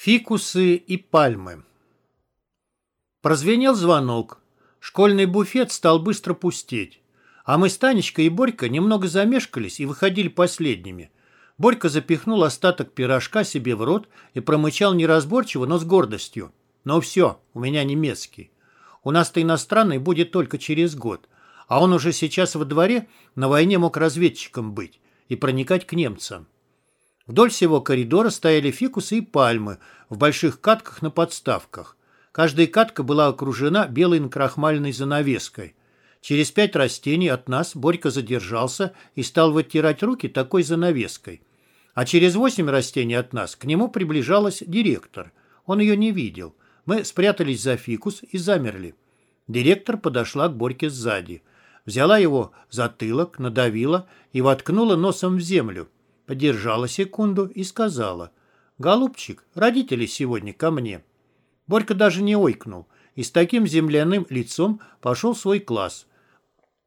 Фикусы и пальмы. Прозвенел звонок. Школьный буфет стал быстро пустеть. А мы с Танечкой и Борька немного замешкались и выходили последними. Борька запихнул остаток пирожка себе в рот и промычал неразборчиво, но с гордостью. «Ну все, у меня немецкий. У нас-то иностранный будет только через год. А он уже сейчас во дворе на войне мог разведчиком быть и проникать к немцам». Вдоль всего коридора стояли фикусы и пальмы в больших катках на подставках. Каждая катка была окружена белой накрахмальной занавеской. Через пять растений от нас Борька задержался и стал вытирать руки такой занавеской. А через восемь растений от нас к нему приближалась директор. Он ее не видел. Мы спрятались за фикус и замерли. Директор подошла к Борьке сзади. Взяла его затылок, надавила и воткнула носом в землю подержала секунду и сказала, «Голубчик, родители сегодня ко мне». Борька даже не ойкнул и с таким земляным лицом пошел в свой класс.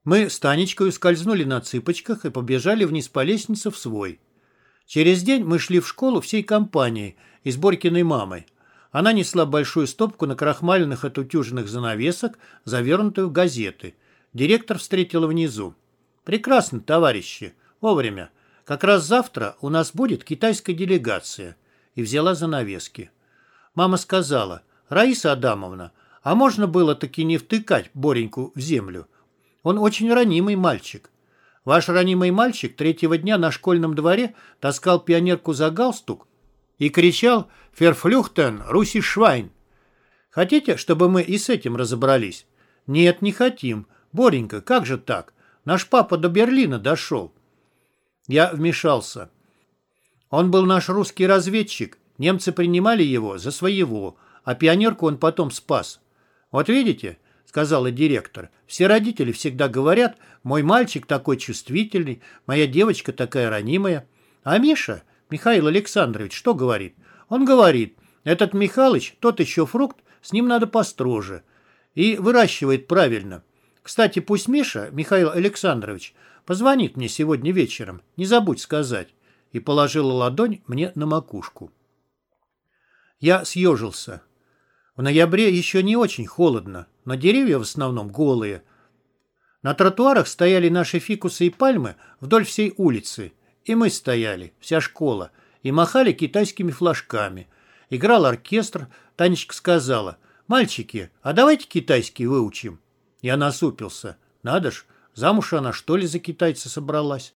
Мы с Танечкой ускользнули на цыпочках и побежали вниз по лестнице в свой. Через день мы шли в школу всей компанией и с Борькиной мамой. Она несла большую стопку накрахмаленных отутюженных занавесок, завернутую в газеты. Директор встретила внизу. «Прекрасно, товарищи. Вовремя. Как раз завтра у нас будет китайская делегация. И взяла занавески. Мама сказала, Раиса Адамовна, а можно было таки не втыкать Бореньку в землю? Он очень ранимый мальчик. Ваш ранимый мальчик третьего дня на школьном дворе таскал пионерку за галстук и кричал «Ферфлюхтен, Руси Швайн!». Хотите, чтобы мы и с этим разобрались? Нет, не хотим. Боренька, как же так? Наш папа до Берлина дошел. Я вмешался. Он был наш русский разведчик. Немцы принимали его за своего, а пионерку он потом спас. Вот видите, сказала директор, все родители всегда говорят, мой мальчик такой чувствительный, моя девочка такая ранимая. А Миша, Михаил Александрович, что говорит? Он говорит, этот Михалыч, тот еще фрукт, с ним надо построже. И выращивает правильно. Кстати, пусть Миша, Михаил Александрович, Позвонит мне сегодня вечером, не забудь сказать». И положила ладонь мне на макушку. Я съежился. В ноябре еще не очень холодно, но деревья в основном голые. На тротуарах стояли наши фикусы и пальмы вдоль всей улицы. И мы стояли, вся школа, и махали китайскими флажками. Играл оркестр, Танечка сказала, «Мальчики, а давайте китайский выучим». Я насупился. «Надо ж, Замуж она, что ли, за китайца собралась?